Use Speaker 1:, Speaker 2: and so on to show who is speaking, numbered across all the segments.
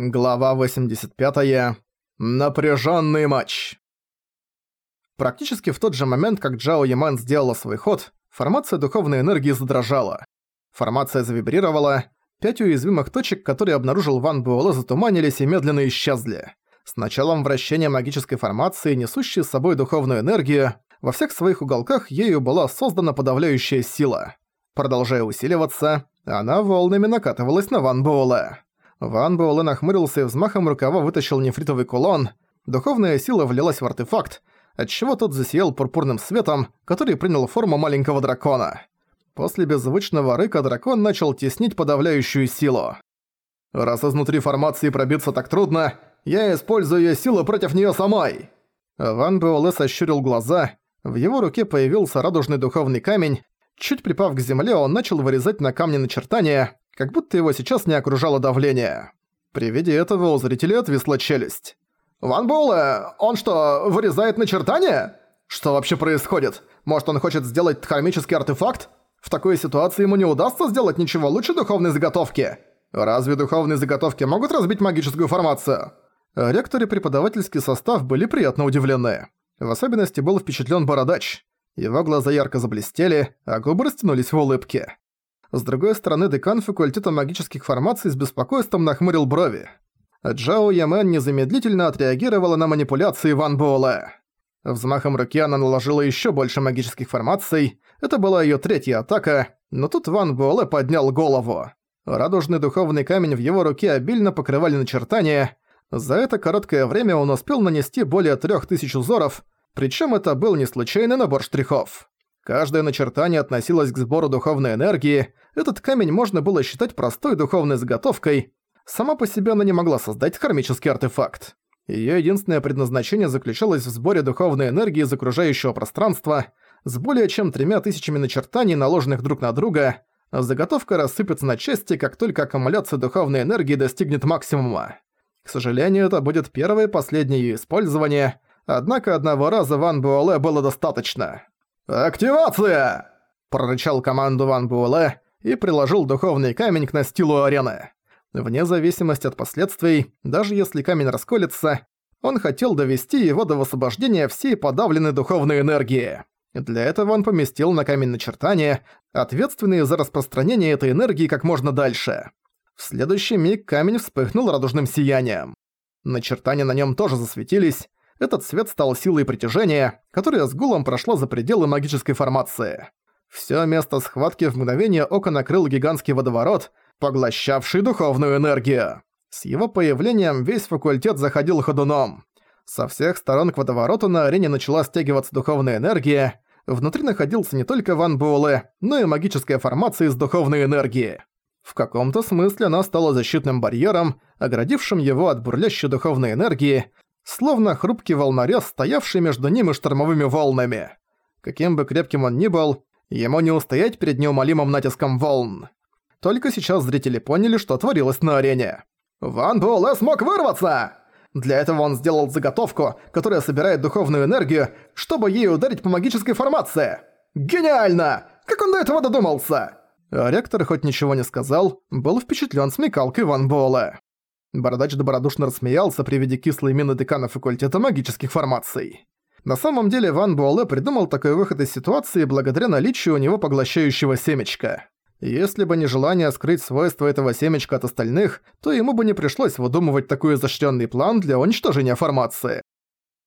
Speaker 1: Глава 85. -я. Напряженный матч. Практически в тот же момент, как Джао Яман сделала свой ход, формация духовной энергии задрожала. Формация завибрировала, пять уязвимых точек, которые обнаружил Ван Буэлэ, затуманились и медленно исчезли. С началом вращения магической формации, несущей с собой духовную энергию, во всех своих уголках ею была создана подавляющая сила. Продолжая усиливаться, она волнами накатывалась на Ван Буэлэ. Ван Буэлэ нахмурился и взмахом рукава вытащил нефритовый кулон. Духовная сила влилась в артефакт, отчего тот засиял пурпурным светом, который принял форму маленького дракона. После беззвучного рыка дракон начал теснить подавляющую силу. «Раз изнутри формации пробиться так трудно, я использую её силу против неё самой!» Ван Буэлэ сощурил глаза. В его руке появился радужный духовный камень. Чуть припав к земле, он начал вырезать на камне начертания, как будто его сейчас не окружало давление. При виде этого у зрителей отвисла челюсть. «Ван Боуле, он что, вырезает начертания? Что вообще происходит? Может, он хочет сделать хромический артефакт? В такой ситуации ему не удастся сделать ничего лучше духовной заготовки. Разве духовные заготовки могут разбить магическую формацию?» Ректор и преподавательский состав были приятно удивлены. В особенности был впечатлен Бородач. Его глаза ярко заблестели, а губы растянулись в улыбке. С другой стороны, декан факультета магических формаций с беспокойством нахмурил брови. Джао Ямен незамедлительно отреагировала на манипуляции Ван Буэлэ. Взмахом руки она наложила еще больше магических формаций. Это была ее третья атака, но тут Ван Буэлэ поднял голову. Радужный духовный камень в его руке обильно покрывали начертания. За это короткое время он успел нанести более трех тысяч узоров, причем это был не случайный набор штрихов. Каждое начертание относилось к сбору духовной энергии. Этот камень можно было считать простой духовной заготовкой. Сама по себе она не могла создать кармический артефакт. Её единственное предназначение заключалось в сборе духовной энергии из окружающего пространства. С более чем тремя тысячами начертаний, наложенных друг на друга, заготовка рассыпется на части, как только аккумуляция духовной энергии достигнет максимума. К сожалению, это будет первое и последнее её использование, однако одного раза Ван Буале было достаточно. «Активация!» – прорычал команду Ван Буэлэ и приложил духовный камень к настилу арены. Вне зависимости от последствий, даже если камень расколется, он хотел довести его до высвобождения всей подавленной духовной энергии. Для этого он поместил на камень начертания, ответственные за распространение этой энергии как можно дальше. В следующий миг камень вспыхнул радужным сиянием. Начертания на нем тоже засветились, этот свет стал силой притяжения, которая с гулом прошла за пределы магической формации. Всё место схватки в мгновение ока накрыл гигантский водоворот, поглощавший духовную энергию. С его появлением весь факультет заходил ходуном. Со всех сторон к водовороту на арене начала стягиваться духовная энергия. Внутри находился не только Ван Буэлэ, но и магическая формация из духовной энергии. В каком-то смысле она стала защитным барьером, оградившим его от бурлящей духовной энергии, словно хрупкий волнорез, стоявший между ним и штормовыми волнами. Каким бы крепким он ни был, ему не устоять перед неумолимым натиском волн. Только сейчас зрители поняли, что творилось на арене. Ван Буэлэ смог вырваться! Для этого он сделал заготовку, которая собирает духовную энергию, чтобы ей ударить по магической формации. Гениально! Как он до этого додумался? Ректор хоть ничего не сказал, был впечатлен смекалкой Ван Буэлэ. Бородач добродушно рассмеялся при виде кислой мины декана факультета магических формаций. На самом деле Ван Буале придумал такой выход из ситуации благодаря наличию у него поглощающего семечка. Если бы не желание скрыть свойства этого семечка от остальных, то ему бы не пришлось выдумывать такой изощренный план для уничтожения формации.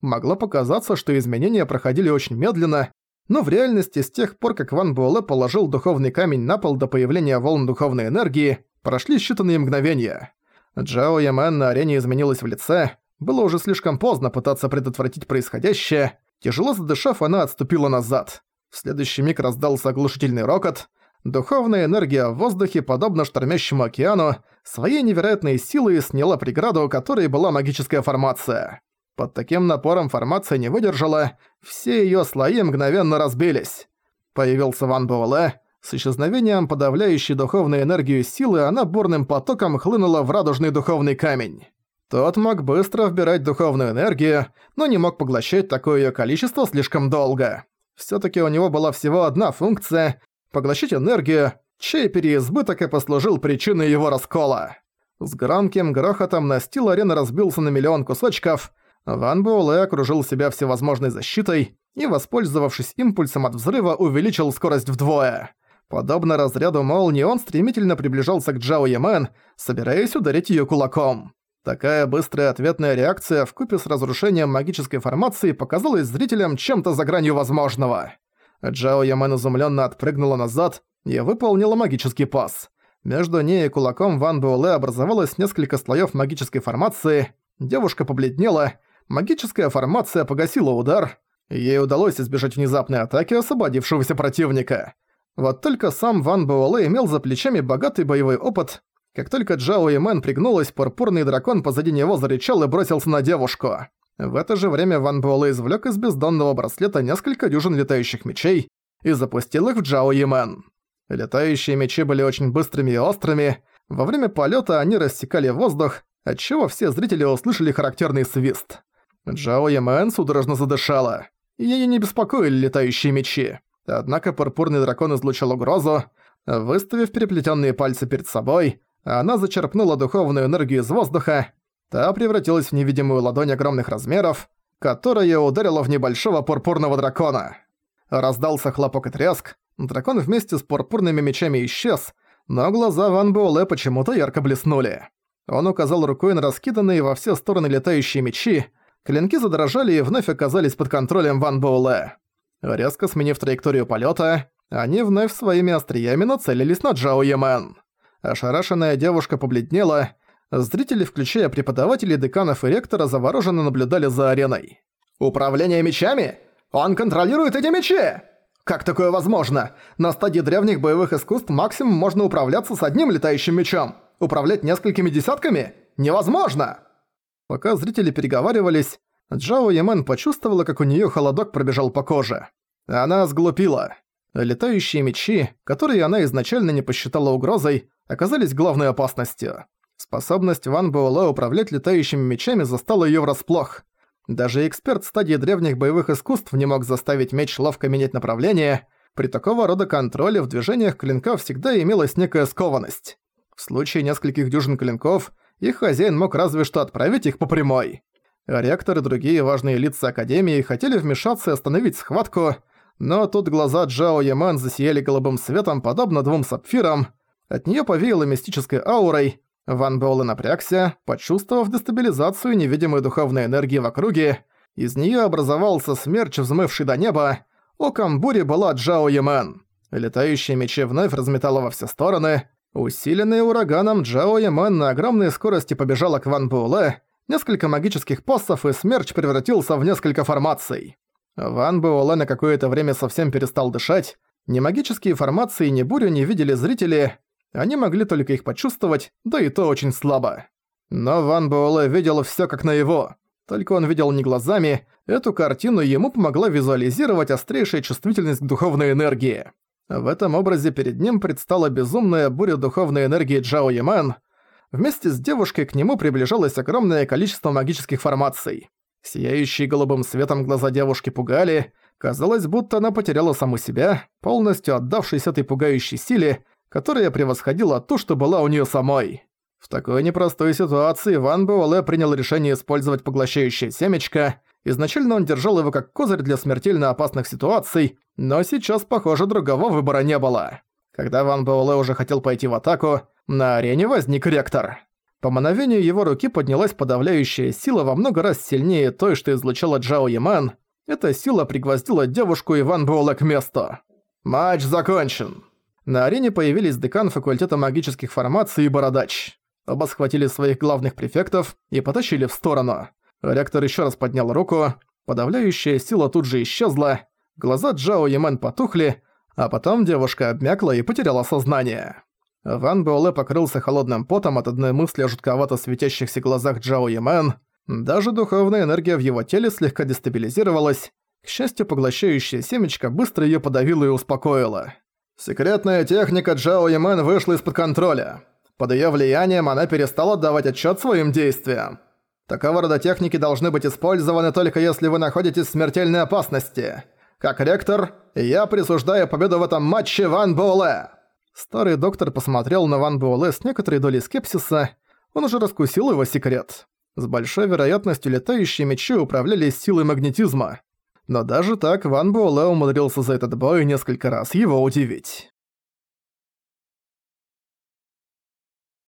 Speaker 1: Могло показаться, что изменения проходили очень медленно, но в реальности с тех пор, как Ван Буале положил духовный камень на пол до появления волн духовной энергии, прошли считанные мгновения. Джао Яман на арене изменилась в лице. Было уже слишком поздно пытаться предотвратить происходящее. Тяжело задышав, она отступила назад. В следующий миг раздался оглушительный рокот. Духовная энергия в воздухе, подобно штормящему океану, своей невероятной силой сняла преграду, которой была магическая формация. Под таким напором формация не выдержала, все ее слои мгновенно разбились. Появился Ван Буэлэ, с исчезновением подавляющей духовной энергии силы она бурным потоком хлынула в радужный духовный камень. Тот мог быстро вбирать духовную энергию, но не мог поглощать такое её количество слишком долго. Всё-таки у него была всего одна функция – поглощать энергию, чей переизбыток и послужил причиной его раскола. С громким грохотом настил арены разбился на миллион кусочков, Ван Буэлэ окружил себя всевозможной защитой и, воспользовавшись импульсом от взрыва, увеличил скорость вдвое – Подобно разряду молнии, он стремительно приближался к Джао Ямен, собираясь ударить ее кулаком. Такая быстрая ответная реакция вкупе с разрушением магической формации показалась зрителям чем-то за гранью возможного. Джао Ямен изумленно отпрыгнула назад и выполнила магический пас. Между ней и кулаком Ван Буэлэ образовалось несколько слоев магической формации, девушка побледнела, магическая формация погасила удар, ей удалось избежать внезапной атаки освободившегося противника. Вот только сам Ван Буэлэ имел за плечами богатый боевой опыт. Как только Джао Ямэн пригнулась, пурпурный дракон позади него зарычал и бросился на девушку. В это же время Ван Буэлэ извлек из бездонного браслета несколько дюжин летающих мечей и запустил их в Джао Ямэн. Летающие мечи были очень быстрыми и острыми. Во время полета они рассекали воздух, отчего все зрители услышали характерный свист. Джао Ямэн судорожно задышала. Ее не беспокоили летающие мечи. Однако пурпурный дракон излучил угрозу. Выставив переплетенные пальцы перед собой, она зачерпнула духовную энергию из воздуха. Та превратилась в невидимую ладонь огромных размеров, которая ударила в небольшого пурпурного дракона. Раздался хлопок и треск. Дракон вместе с пурпурными мечами исчез, но глаза Ван Буэлэ почему-то ярко блеснули. Он указал рукой на раскиданные во все стороны летающие мечи. Клинки задрожали и вновь оказались под контролем Ван Буэлэ. Резко сменив траекторию полета, они вновь своими остриями нацелились на Джао Ямен. Ошарашенная девушка побледнела, зрители, включая преподавателей, деканов и ректора, завороженно наблюдали за ареной. «Управление мечами? Он контролирует эти мечи!» «Как такое возможно? На стадии древних боевых искусств максимум можно управляться с одним летающим мечом. Управлять несколькими десятками? Невозможно!» Пока зрители переговаривались, Джао Ямен почувствовала, как у нее холодок пробежал по коже. Она сглупила. Летающие мечи, которые она изначально не посчитала угрозой, оказались главной опасностью. Способность Ван Буэлэ управлять летающими мечами застала ее врасплох. Даже эксперт стадии древних боевых искусств не мог заставить меч ловко менять направление. При такого рода контроле в движениях клинка всегда имелась некая скованность. В случае нескольких дюжин клинков их хозяин мог разве что отправить их по прямой. Ректор и другие важные лица Академии хотели вмешаться и остановить схватку, но тут глаза Джао Яман засияли голубым светом, подобно двум сапфирам. От нее повеяло мистической аурой. Ван Боула напрягся, почувствовав дестабилизацию невидимой духовной энергии в округе. Из нее образовался смерч, взмывший до неба. Оком бури была Джао Яман. Летающие мечи вновь разметало во все стороны. Усиленный ураганом Джао Яман на огромной скорости побежала к Ван Буэлэ, Несколько магических постов и смерч превратился в несколько формаций. Ван Буэлэ на какое-то время совсем перестал дышать. Ни магические формации, ни бурю не видели зрители. Они могли только их почувствовать, да и то очень слабо. Но Ван Буэлэ видел всё как на его. Только он видел не глазами, эту картину ему помогла визуализировать острейшая чувствительность к духовной энергии. В этом образе перед ним предстала безумная буря духовной энергии Джао Яман — Вместе с девушкой к нему приближалось огромное количество магических формаций. Сияющие голубым светом глаза девушки пугали, казалось, будто она потеряла саму себя, полностью отдавшись этой пугающей силе, которая превосходила ту, что была у нее самой. В такой непростой ситуации Ван Буэлэ принял решение использовать поглощающее семечко. Изначально он держал его как козырь для смертельно опасных ситуаций, но сейчас, похоже, другого выбора не было. Когда Ван Буэлэ уже хотел пойти в атаку, на арене возник ректор. По мановению его руки поднялась подавляющая сила во много раз сильнее той, что излучала Джао Яман. Эта сила пригвоздила девушку Иван Буэлла к месту. «Матч закончен!» На арене появились декан факультета магических формаций и бородач. Оба схватили своих главных префектов и потащили в сторону. Ректор еще раз поднял руку. Подавляющая сила тут же исчезла. Глаза Джао Ямен потухли, а потом девушка обмякла и потеряла сознание. Ван Буэлэ покрылся холодным потом от одной мысли о жутковато светящихся глазах Джао Ямен. Даже духовная энергия в его теле слегка дестабилизировалась. К счастью, поглощающая семечко быстро ее подавила и успокоила. Секретная техника Джао Ямен вышла из-под контроля. Под ее влиянием она перестала давать отчет своим действиям. Такого рода техники должны быть использованы только если вы находитесь в смертельной опасности. Как ректор, я присуждаю победу в этом матче Ван Буэлэ. Старый доктор посмотрел на Ван Буэлэ с некоторой долей скепсиса, он уже раскусил его секрет. С большой вероятностью летающие мечи управлялись силой магнетизма. Но даже так Ван Буэлэ умудрился за этот бой несколько раз его удивить.